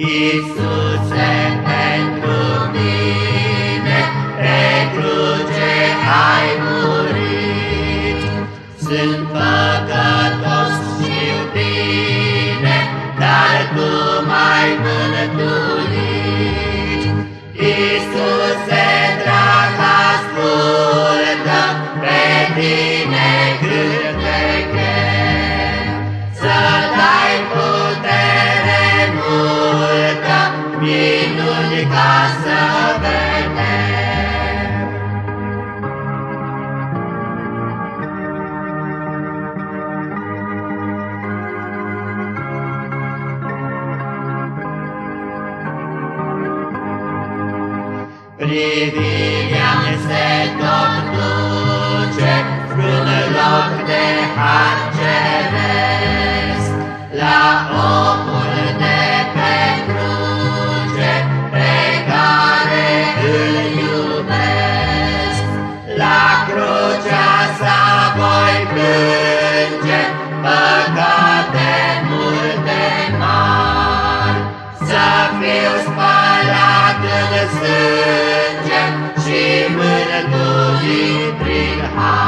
Iisuse, pentru mine, pe cruce ai murit. Sunt păcătos, ca să vedem. Privirea-mi se tot Păcate multe mari, Să fiu spălat în sânge Și mântuit prin har.